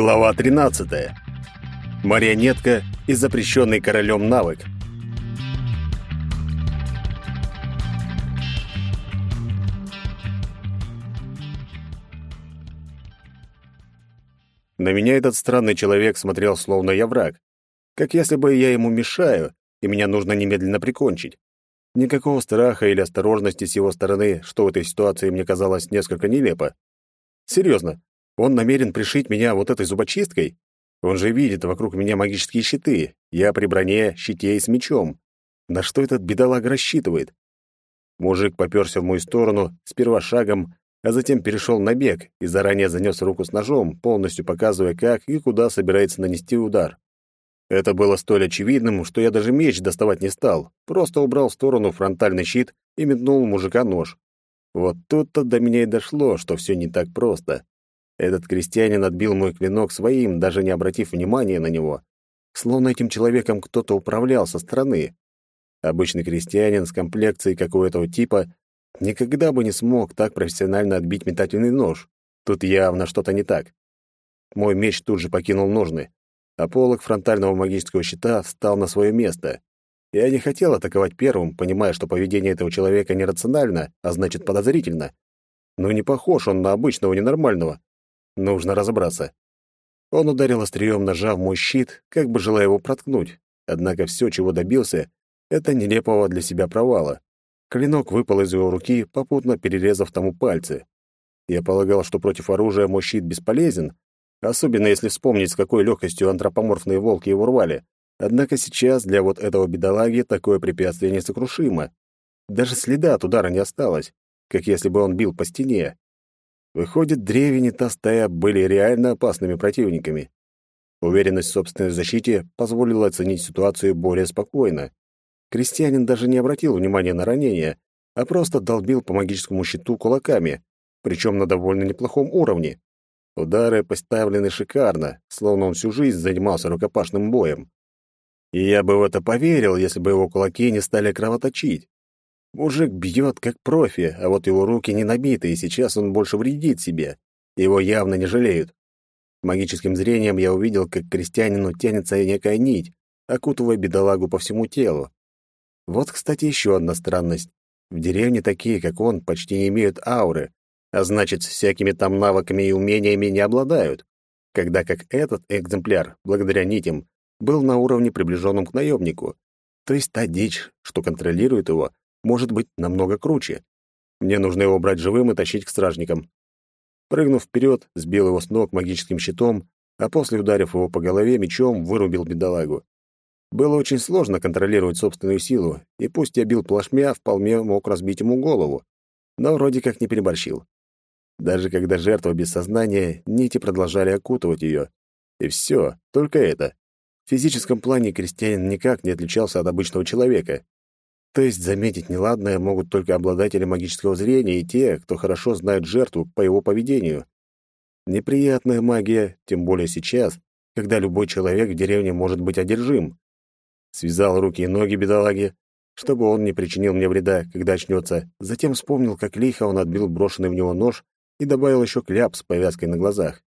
Глава 13. Марионетка и запрещенный королем навык. На меня этот странный человек смотрел, словно я враг. Как если бы я ему мешаю, и меня нужно немедленно прикончить. Никакого страха или осторожности с его стороны, что в этой ситуации мне казалось несколько нелепо. Серьезно, он намерен пришить меня вот этой зубочисткой? Он же видит вокруг меня магические щиты. Я при броне, щите и с мечом. На что этот бедолага рассчитывает? Мужик попёрся в мою сторону, сперва шагом, а затем перешел на бег и заранее занес руку с ножом, полностью показывая, как и куда собирается нанести удар. Это было столь очевидным, что я даже меч доставать не стал, просто убрал в сторону фронтальный щит и метнул мужика нож. Вот тут-то до меня и дошло, что все не так просто. Этот крестьянин отбил мой клинок своим, даже не обратив внимания на него. Словно этим человеком кто-то управлял со стороны. Обычный крестьянин с комплекцией какого-то типа никогда бы не смог так профессионально отбить метательный нож. Тут явно что-то не так. Мой меч тут же покинул ножны, а полог фронтального магического щита встал на свое место. Я не хотел атаковать первым, понимая, что поведение этого человека нерационально, а значит подозрительно. Но не похож он на обычного ненормального. Нужно разобраться. Он ударил острием ножа в мой щит, как бы желая его проткнуть. Однако все, чего добился, это нелепого для себя провала. Клинок выпал из его руки, попутно перерезав тому пальцы. Я полагал, что против оружия мой щит бесполезен, особенно если вспомнить, с какой легкостью антропоморфные волки его рвали. Однако сейчас для вот этого бедолаги такое препятствие несокрушимо. Даже следа от удара не осталось, как если бы он бил по стене. Выходит, древень и та стая были реально опасными противниками. Уверенность в собственной защите позволила оценить ситуацию более спокойно. Крестьянин даже не обратил внимания на ранение, а просто долбил по магическому щиту кулаками, причем на довольно неплохом уровне. Удары поставлены шикарно, словно он всю жизнь занимался рукопашным боем. И я бы в это поверил, если бы его кулаки не стали кровоточить. Мужик бьет как профи, а вот его руки не набиты, и сейчас он больше вредит себе. Его явно не жалеют. Магическим зрением я увидел, как крестьянину тянется некая нить, окутывая бедолагу по всему телу. Вот, кстати, еще одна странность. В деревне такие, как он, почти не имеют ауры, а значит, всякими там навыками и умениями не обладают. Когда как этот экземпляр, благодаря нитям, был на уровне, приближенном к наемнику. То есть та дичь, что контролирует его, может быть намного круче. Мне нужно его брать живым и тащить к стражникам. Прыгнув вперед, сбил его с ног магическим щитом, а после, ударив его по голове мечом, вырубил бедолагу. Было очень сложно контролировать собственную силу, и пусть я бил плашмя, вполне мог разбить ему голову, но вроде как не переборщил. Даже когда жертва без сознания, нити продолжали окутывать ее. И все, только это. В физическом плане крестьянин никак не отличался от обычного человека. То есть заметить неладное могут только обладатели магического зрения и те, кто хорошо знает жертву по его поведению. Неприятная магия, тем более сейчас, когда любой человек в деревне может быть одержим. Связал руки и ноги бедолаги, чтобы он не причинил мне вреда, когда очнется. Затем вспомнил, как лихо он отбил брошенный в него нож и добавил еще кляп с повязкой на глазах.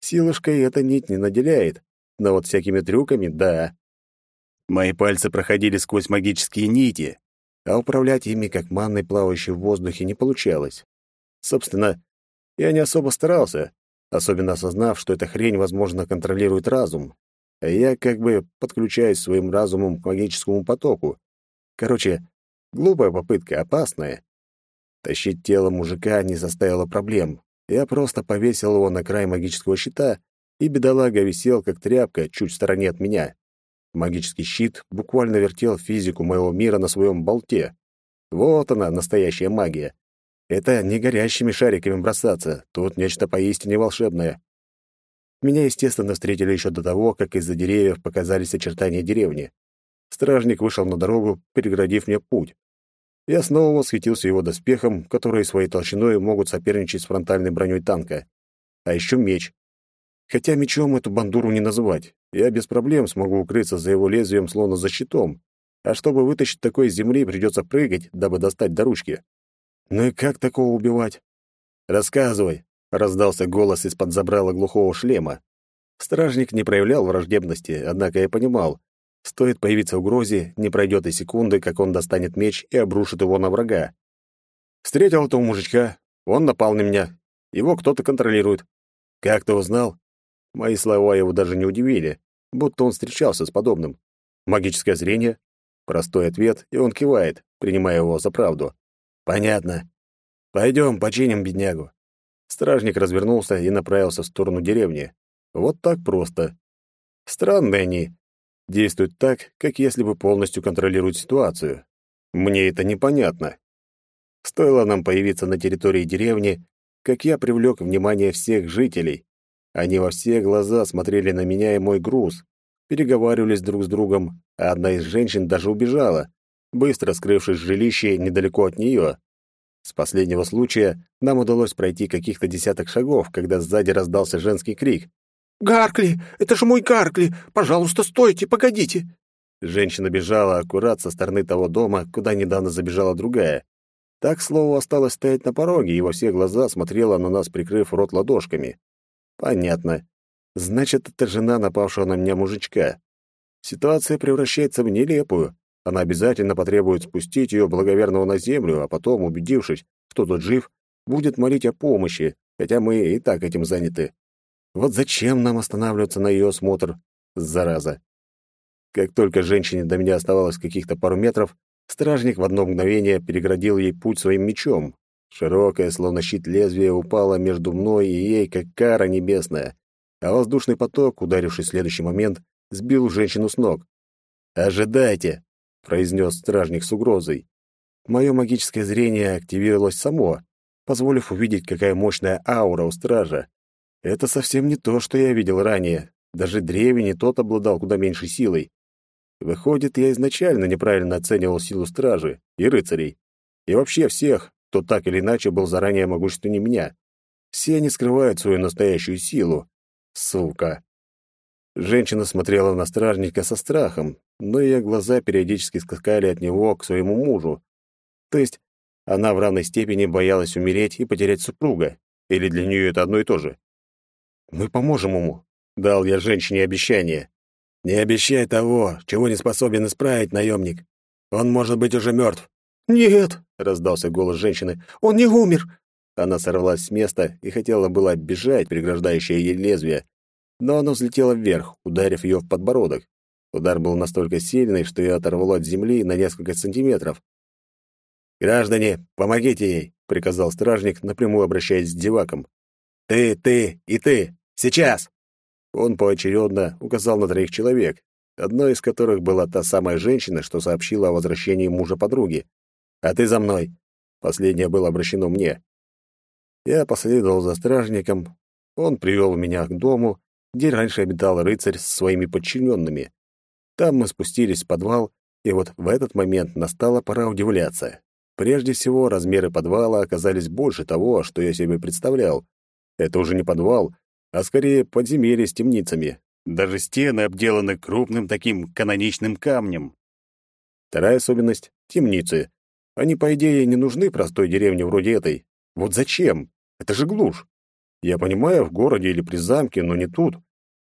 Силушкой эта нить не наделяет, но вот всякими трюками — да. Мои пальцы проходили сквозь магические нити, а управлять ими, как манной, плавающей в воздухе, не получалось. Собственно, я не особо старался, особенно осознав, что эта хрень, возможно, контролирует разум, а я как бы подключаюсь своим разумом к магическому потоку. Короче, глупая попытка, опасная. Тащить тело мужика не составило проблем. Я просто повесил его на край магического щита, и бедолага висел, как тряпка, чуть в стороне от меня. Магический щит буквально вертел физику моего мира на своем болте. Вот она, настоящая магия. Это не горящими шариками бросаться, тут нечто поистине волшебное. Меня, естественно, встретили еще до того, как из-за деревьев показались очертания деревни. Стражник вышел на дорогу, переградив мне путь. Я снова восхитился его доспехом, которые своей толщиной могут соперничать с фронтальной броней танка. А еще меч. Хотя мечом эту бандуру не называть. Я без проблем смогу укрыться за его лезвием, словно за щитом. А чтобы вытащить такой из земли, придется прыгать, дабы достать до ручки. Ну и как такого убивать? Рассказывай, раздался голос из-под забрала глухого шлема. Стражник не проявлял враждебности, однако я понимал, стоит появиться угрозе, не пройдет и секунды, как он достанет меч и обрушит его на врага. Встретил этого мужичка, он напал на меня. Его кто-то контролирует. Как ты узнал? Мои слова его даже не удивили, будто он встречался с подобным. Магическое зрение? Простой ответ, и он кивает, принимая его за правду. Понятно. Пойдем, починим беднягу. Стражник развернулся и направился в сторону деревни. Вот так просто. Странные они. Действуют так, как если бы полностью контролируют ситуацию. Мне это непонятно. Стоило нам появиться на территории деревни, как я привлек внимание всех жителей. Они во все глаза смотрели на меня и мой груз, переговаривались друг с другом, а одна из женщин даже убежала, быстро скрывшись в жилище недалеко от нее. С последнего случая нам удалось пройти каких-то десяток шагов, когда сзади раздался женский крик. «Гаркли! Это же мой Гаркли! Пожалуйста, стойте, погодите!» Женщина бежала аккурат со стороны того дома, куда недавно забежала другая. Так, слово, осталось стоять на пороге и во все глаза смотрела на нас, прикрыв рот ладошками. Понятно. Значит, это жена напавшего на меня мужичка. Ситуация превращается в нелепую. Она обязательно потребует спустить ее благоверного на землю, а потом, убедившись, что тот жив, будет молить о помощи, хотя мы и так этим заняты. Вот зачем нам останавливаться на ее осмотр, зараза? Как только женщине до меня оставалось каких-то пару метров, Стражник в одно мгновение переградил ей путь своим мечом. Широкое, словно щит лезвие, упало между мной и ей, как кара небесная, а воздушный поток, ударивший в следующий момент, сбил женщину с ног. «Ожидайте!» — произнес стражник с угрозой. Мое магическое зрение активировалось само, позволив увидеть, какая мощная аура у стража. Это совсем не то, что я видел ранее. Даже древний тот обладал куда меньшей силой. Выходит, я изначально неправильно оценивал силу стражи и рыцарей. И вообще всех, кто так или иначе был заранее могущественнее меня. Все они скрывают свою настоящую силу. Сука. Женщина смотрела на стражника со страхом, но ее глаза периодически скакали от него к своему мужу. То есть она в равной степени боялась умереть и потерять супруга. Или для нее это одно и то же? «Мы поможем ему», — дал я женщине обещание. Не обещай того, чего не способен исправить наемник. Он может быть уже мертв. Нет, раздался голос женщины. Он не умер. Она сорвалась с места и хотела было бежать, преграждающее ей лезвие, но оно взлетело вверх, ударив ее в подбородок. Удар был настолько сильный, что ее оторвало от земли на несколько сантиметров. «Граждане, помогите ей!» — приказал стражник, напрямую обращаясь с деваком. «Ты, ты и ты! Сейчас!» Он поочередно указал на троих человек, одной из которых была та самая женщина, что сообщила о возвращении мужа подруги. «А ты за мной!» Последнее было обращено мне. Я последовал за стражником. Он привел меня к дому, где раньше обитал рыцарь с своими подчиненными. Там мы спустились в подвал, и вот в этот момент настала пора удивляться. Прежде всего, размеры подвала оказались больше того, что я себе представлял. Это уже не подвал, а скорее подземелье с темницами. Даже стены обделаны крупным таким каноничным камнем. Вторая особенность — темницы. Они, по идее, не нужны простой деревне вроде этой. Вот зачем? Это же глушь. Я понимаю, в городе или при замке, но не тут.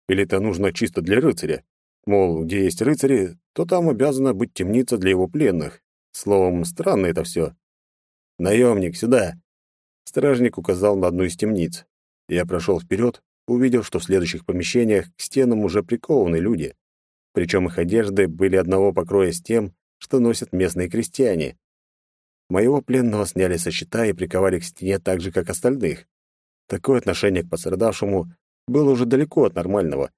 Или это нужно чисто для рыцаря? Мол, где есть рыцари, то там обязана быть темница для его пленных. Словом, странно это все. «Наемник, сюда!» Стражник указал на одну из темниц. Я прошел вперед увидел, что в следующих помещениях к стенам уже прикованы люди. Причем их одежды были одного покроя с тем, что носят местные крестьяне. Моего пленного сняли со щита и приковали к стене так же, как остальных. Такое отношение к пострадавшему было уже далеко от нормального,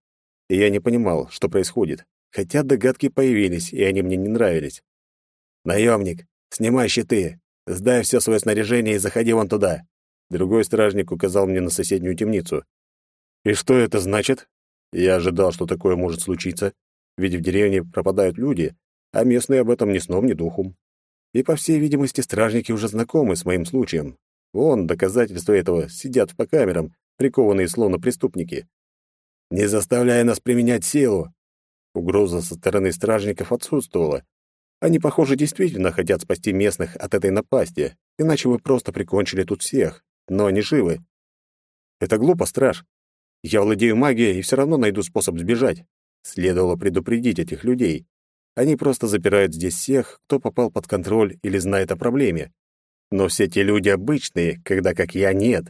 и я не понимал, что происходит, хотя догадки появились, и они мне не нравились. «Наемник, снимай щиты, сдай все свое снаряжение и заходи вон туда». Другой стражник указал мне на соседнюю темницу. И что это значит? Я ожидал, что такое может случиться, ведь в деревне пропадают люди, а местные об этом ни сном, ни духом. И, по всей видимости, стражники уже знакомы с моим случаем. Вон, доказательства этого, сидят по камерам, прикованные словно преступники. «Не заставляя нас применять силу!» Угроза со стороны стражников отсутствовала. Они, похоже, действительно хотят спасти местных от этой напасти, иначе вы просто прикончили тут всех, но они живы. Это глупо, страж. Я владею магией и все равно найду способ сбежать. Следовало предупредить этих людей. Они просто запирают здесь всех, кто попал под контроль или знает о проблеме. Но все те люди обычные, когда как я нет.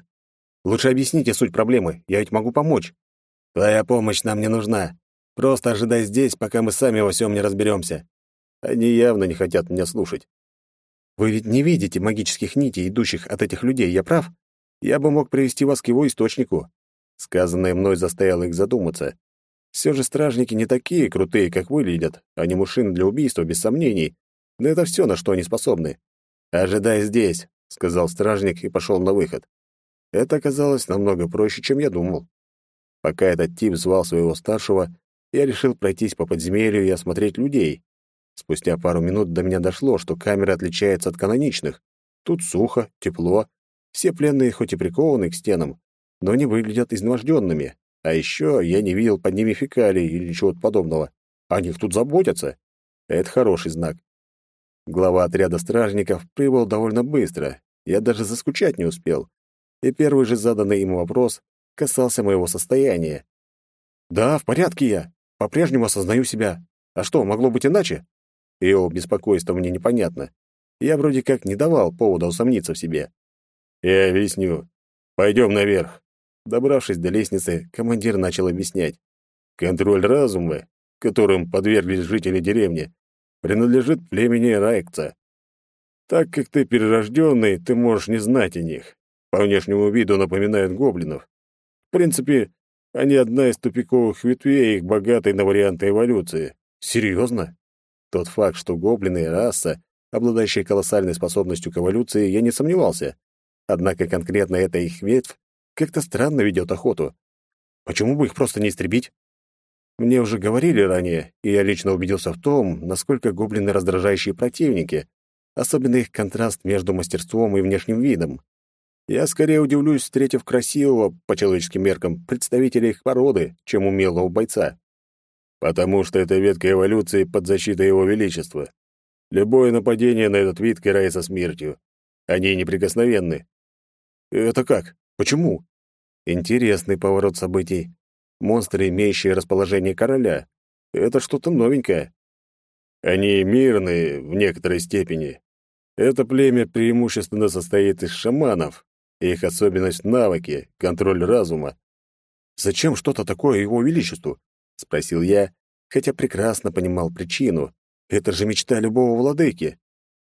Лучше объясните суть проблемы, я ведь могу помочь. Твоя помощь нам не нужна. Просто ожидай здесь, пока мы сами во всем не разберемся. Они явно не хотят меня слушать. Вы ведь не видите магических нитей, идущих от этих людей, я прав? Я бы мог привести вас к его источнику. Сказанное мной заставило их задуматься. Все же стражники не такие крутые, как выглядят. Они мужчины для убийства, без сомнений. Но это все, на что они способны. «Ожидай здесь», — сказал стражник и пошел на выход. Это оказалось намного проще, чем я думал. Пока этот тип звал своего старшего, я решил пройтись по подземелью и осмотреть людей. Спустя пару минут до меня дошло, что камера отличается от каноничных. Тут сухо, тепло. Все пленные хоть и прикованы к стенам, но не выглядят изнеможденными. А еще я не видел под ними фекалий или чего-то подобного. О них тут заботятся. Это хороший знак. Глава отряда стражников прибыл довольно быстро. Я даже заскучать не успел. И первый же заданный ему вопрос касался моего состояния. «Да, в порядке я. По-прежнему осознаю себя. А что, могло быть иначе?» Его беспокойство мне непонятно. Я вроде как не давал повода усомниться в себе. «Я объясню. Пойдем наверх. Добравшись до лестницы, командир начал объяснять. Контроль разума, которым подверглись жители деревни, принадлежит племени Райкца. Так как ты перерожденный, ты можешь не знать о них. По внешнему виду напоминают гоблинов. В принципе, они одна из тупиковых ветвей их богатой на варианты эволюции. Серьезно? Тот факт, что гоблины — раса, обладающая колоссальной способностью к эволюции, я не сомневался. Однако конкретно эта их ветвь как-то странно ведет охоту. Почему бы их просто не истребить? Мне уже говорили ранее, и я лично убедился в том, насколько гоблины раздражающие противники, особенно их контраст между мастерством и внешним видом. Я скорее удивлюсь, встретив красивого, по человеческим меркам, представителя их породы, чем умелого бойца. Потому что это ветка эволюции под защитой его величества. Любое нападение на этот вид карается смертью. Они неприкосновенны. Это как? Почему? Интересный поворот событий. Монстры, имеющие расположение короля. Это что-то новенькое. Они мирные в некоторой степени. Это племя преимущественно состоит из шаманов. Их особенность — навыки, контроль разума. «Зачем что-то такое его величеству?» — спросил я, хотя прекрасно понимал причину. Это же мечта любого владыки.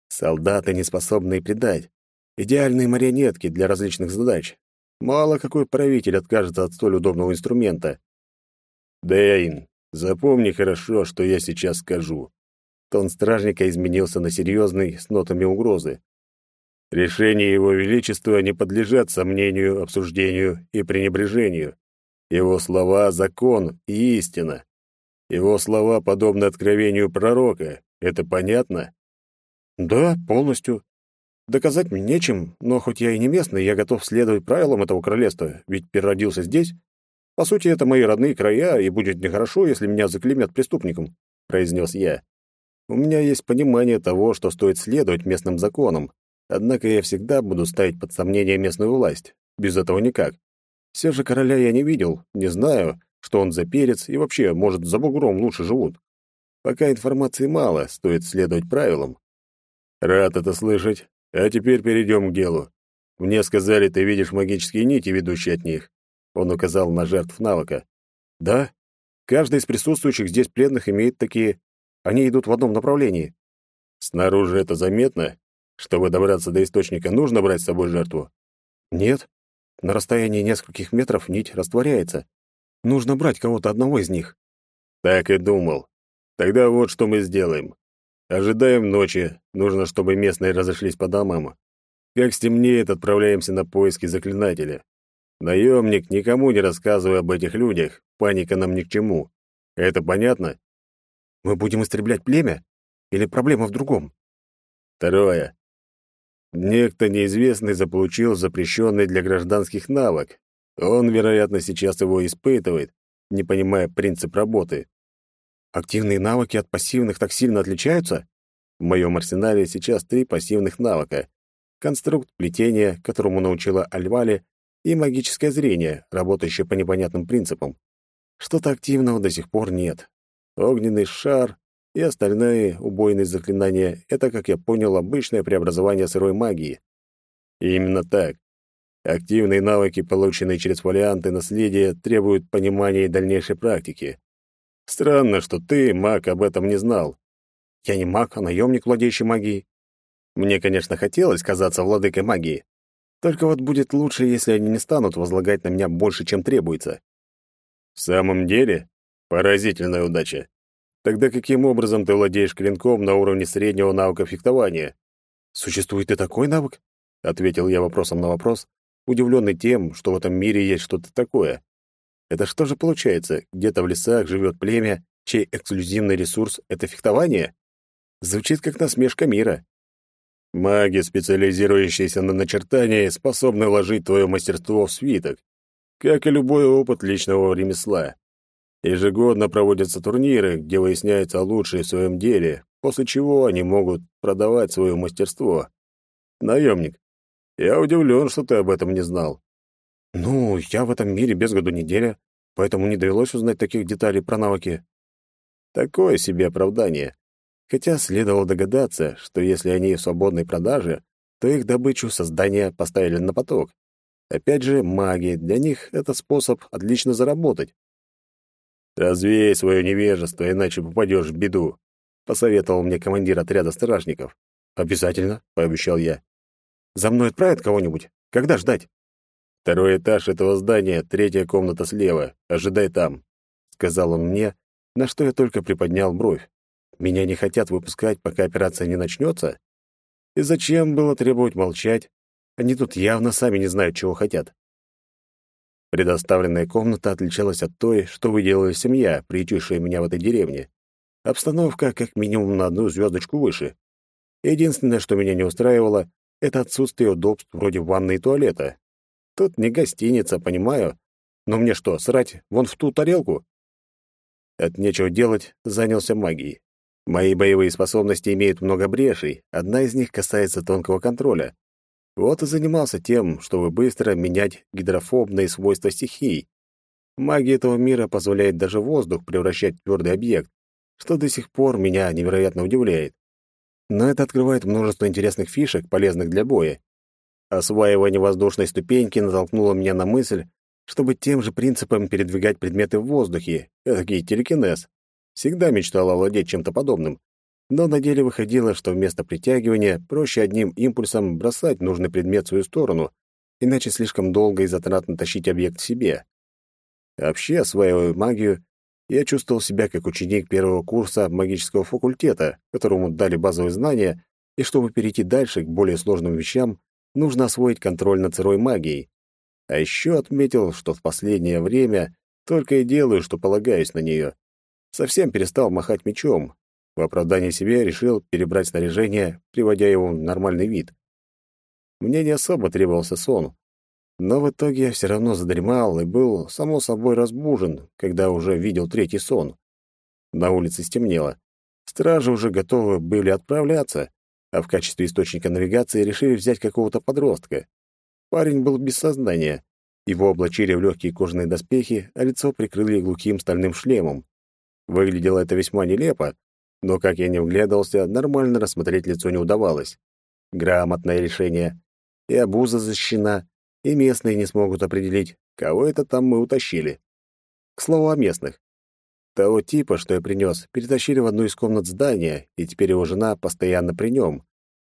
Солдаты, не способные предать. Идеальные марионетки для различных задач. Мало какой правитель откажется от столь удобного инструмента. Дэйн, запомни хорошо, что я сейчас скажу. Тон стражника изменился на серьезный, с нотами угрозы. Решения Его Величества не подлежат сомнению, обсуждению и пренебрежению. Его слова — закон и истина. Его слова подобны откровению пророка. Это понятно? Да, полностью. Доказать мне нечем, но хоть я и не местный, я готов следовать правилам этого королевства, ведь переродился здесь. По сути, это мои родные края, и будет нехорошо, если меня заклеймят преступником», — произнес я. «У меня есть понимание того, что стоит следовать местным законам, однако я всегда буду ставить под сомнение местную власть. Без этого никак. Все же короля я не видел, не знаю, что он за перец, и вообще, может, за бугром лучше живут. Пока информации мало, стоит следовать правилам». «Рад это слышать. А теперь перейдем к делу. Мне сказали, ты видишь магические нити, ведущие от них. Он указал на жертв навыка. Да, каждый из присутствующих здесь пленных имеет такие. Они идут в одном направлении. Снаружи это заметно? Чтобы добраться до источника, нужно брать с собой жертву? Нет. На расстоянии нескольких метров нить растворяется. Нужно брать кого-то одного из них. Так и думал. Тогда вот что мы сделаем. Ожидаем ночи. Нужно, чтобы местные разошлись по домам. Как стемнеет, отправляемся на поиски заклинателя. Наемник, никому не рассказывай об этих людях. Паника нам ни к чему. Это понятно? Мы будем истреблять племя? Или проблема в другом? Второе. Некто неизвестный заполучил запрещенный для гражданских навык. Он, вероятно, сейчас его испытывает, не понимая принцип работы. Активные навыки от пассивных так сильно отличаются? В моем арсенале сейчас три пассивных навыка. Конструкт плетения, которому научила Альвали, и магическое зрение, работающее по непонятным принципам. Что-то активного до сих пор нет. Огненный шар и остальные убойные заклинания — это, как я понял, обычное преобразование сырой магии. И именно так. Активные навыки, полученные через фолианты наследия, требуют понимания и дальнейшей практики. Странно, что ты, маг, об этом не знал. Я не маг, а наемник, владеющий магией. Мне, конечно, хотелось казаться владыкой магии. Только вот будет лучше, если они не станут возлагать на меня больше, чем требуется. В самом деле, поразительная удача. Тогда каким образом ты владеешь клинком на уровне среднего навыка фехтования? Существует и такой навык? Ответил я вопросом на вопрос, удивленный тем, что в этом мире есть что-то такое. Это что же получается? Где-то в лесах живет племя, чей эксклюзивный ресурс — это фехтование? Звучит как насмешка мира. Маги, специализирующиеся на начертании, способны вложить твое мастерство в свиток, как и любой опыт личного ремесла. Ежегодно проводятся турниры, где выясняется лучшие в своем деле, после чего они могут продавать свое мастерство. Наемник, я удивлен, что ты об этом не знал. Ну, я в этом мире без году неделя, поэтому не довелось узнать таких деталей про навыки. Такое себе оправдание. Хотя следовало догадаться, что если они в свободной продаже, то их добычу создания поставили на поток. Опять же, маги, для них это способ отлично заработать. «Развей свое невежество, иначе попадешь в беду», — посоветовал мне командир отряда стражников. «Обязательно», — пообещал я. За мной отправят кого-нибудь? Когда ждать? Второй этаж этого здания, третья комната слева. Ожидай там, сказал он мне, на что я только приподнял бровь. Меня не хотят выпускать, пока операция не начнется? И зачем было требовать молчать? Они тут явно сами не знают, чего хотят. Предоставленная комната отличалась от той, что выделала семья, приютившая меня в этой деревне. Обстановка как минимум на одну звездочку выше. Единственное, что меня не устраивало, это отсутствие удобств вроде ванны и туалета. Тут не гостиница, понимаю. Но мне что, срать вон в ту тарелку? От нечего делать занялся магией. Мои боевые способности имеют много брешей, одна из них касается тонкого контроля. Вот и занимался тем, чтобы быстро менять гидрофобные свойства стихий. Магия этого мира позволяет даже воздух превращать в твердый объект, что до сих пор меня невероятно удивляет но это открывает множество интересных фишек, полезных для боя. Осваивание воздушной ступеньки натолкнуло меня на мысль, чтобы тем же принципом передвигать предметы в воздухе, этакий телекинез. Всегда мечтал овладеть чем-то подобным. Но на деле выходило, что вместо притягивания проще одним импульсом бросать нужный предмет в свою сторону, иначе слишком долго и затратно тащить объект к себе. Вообще, осваивая магию, я чувствовал себя как ученик первого курса магического факультета, которому дали базовые знания, и чтобы перейти дальше к более сложным вещам, нужно освоить контроль над сырой магией. А еще отметил, что в последнее время только и делаю, что полагаюсь на нее. Совсем перестал махать мечом. В оправдании себе решил перебрать снаряжение, приводя его в нормальный вид. Мне не особо требовался сон, но в итоге я все равно задремал и был, само собой, разбужен, когда уже видел третий сон. На улице стемнело. Стражи уже готовы были отправляться, а в качестве источника навигации решили взять какого-то подростка. Парень был без сознания. Его облачили в легкие кожаные доспехи, а лицо прикрыли глухим стальным шлемом. Выглядело это весьма нелепо, но, как я не вглядывался, нормально рассмотреть лицо не удавалось. Грамотное решение. И обуза защищена, и местные не смогут определить, кого это там мы утащили. К слову о местных. Того типа, что я принес, перетащили в одну из комнат здания, и теперь его жена постоянно при нем.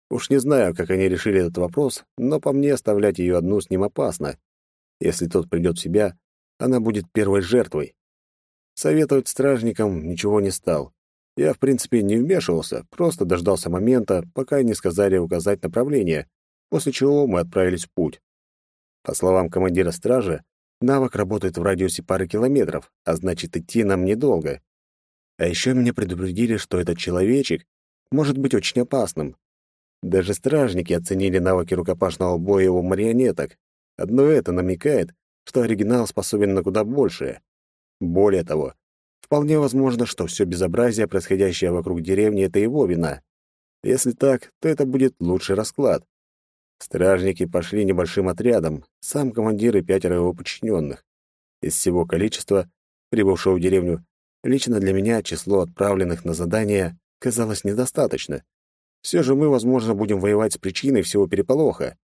Уж не знаю, как они решили этот вопрос, но по мне оставлять ее одну с ним опасно. Если тот придет в себя, она будет первой жертвой. Советовать стражникам ничего не стал. Я, в принципе, не вмешивался, просто дождался момента, пока не сказали указать направление, после чего мы отправились в путь. По словам командира стражи, навык работает в радиусе пары километров, а значит, идти нам недолго. А еще меня предупредили, что этот человечек может быть очень опасным. Даже стражники оценили навыки рукопашного боя у марионеток. Одно это намекает, что оригинал способен на куда большее. Более того, вполне возможно, что все безобразие, происходящее вокруг деревни, — это его вина. Если так, то это будет лучший расклад. Стражники пошли небольшим отрядом, сам командир и пятеро его подчиненных. Из всего количества, прибывшего в деревню, лично для меня число отправленных на задание казалось недостаточно. Все же мы, возможно, будем воевать с причиной всего переполоха.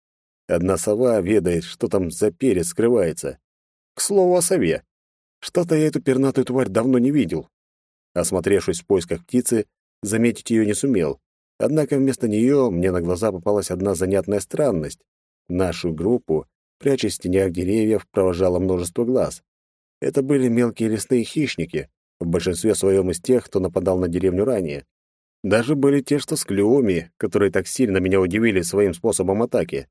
Одна сова ведает, что там за перец скрывается. К слову о сове. Что-то я эту пернатую тварь давно не видел. Осмотревшись в поисках птицы, заметить ее не сумел. Однако вместо нее мне на глаза попалась одна занятная странность. Нашу группу, прячась в тенях деревьев, провожало множество глаз. Это были мелкие лесные хищники, в большинстве своем из тех, кто нападал на деревню ранее. Даже были те, что с клювами, которые так сильно меня удивили своим способом атаки.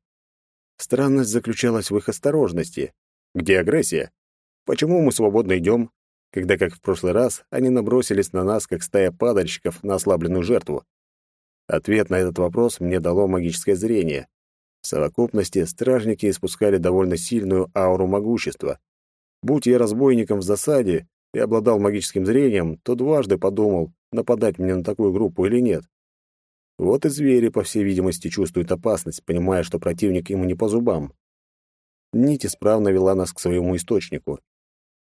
Странность заключалась в их осторожности. Где агрессия? Почему мы свободно идем, когда, как в прошлый раз, они набросились на нас, как стая падальщиков на ослабленную жертву? Ответ на этот вопрос мне дало магическое зрение. В совокупности стражники испускали довольно сильную ауру могущества. Будь я разбойником в засаде и обладал магическим зрением, то дважды подумал, нападать мне на такую группу или нет. Вот и звери, по всей видимости, чувствуют опасность, понимая, что противник ему не по зубам. Нить исправно вела нас к своему источнику.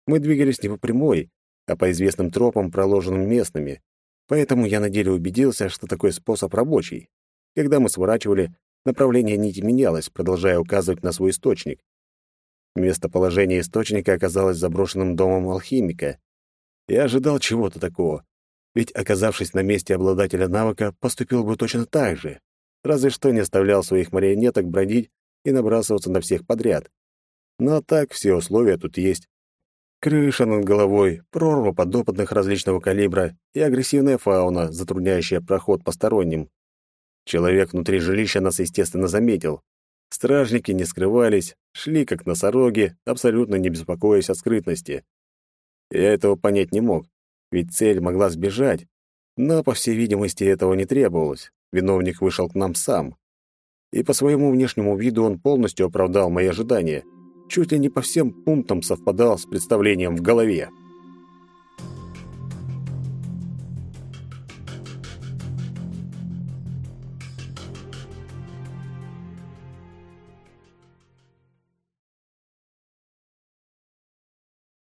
Мы двигались не по прямой, а по известным тропам, проложенным местными. Поэтому я на деле убедился, что такой способ рабочий. Когда мы сворачивали, направление нити менялось, продолжая указывать на свой источник. Местоположение источника оказалось заброшенным домом алхимика. Я ожидал чего-то такого, ведь, оказавшись на месте обладателя навыка, поступил бы точно так же, разве что не оставлял своих марионеток бродить и набрасываться на всех подряд. Но так все условия тут есть. Крыша над головой, прорва подопытных различного калибра и агрессивная фауна, затрудняющая проход посторонним. Человек внутри жилища нас, естественно, заметил. Стражники не скрывались, шли как носороги, абсолютно не беспокоясь о скрытности. Я этого понять не мог, ведь цель могла сбежать, но, по всей видимости, этого не требовалось. Виновник вышел к нам сам. И по своему внешнему виду он полностью оправдал мои ожидания — чуть ли не по всем пунктам совпадал с представлением в голове.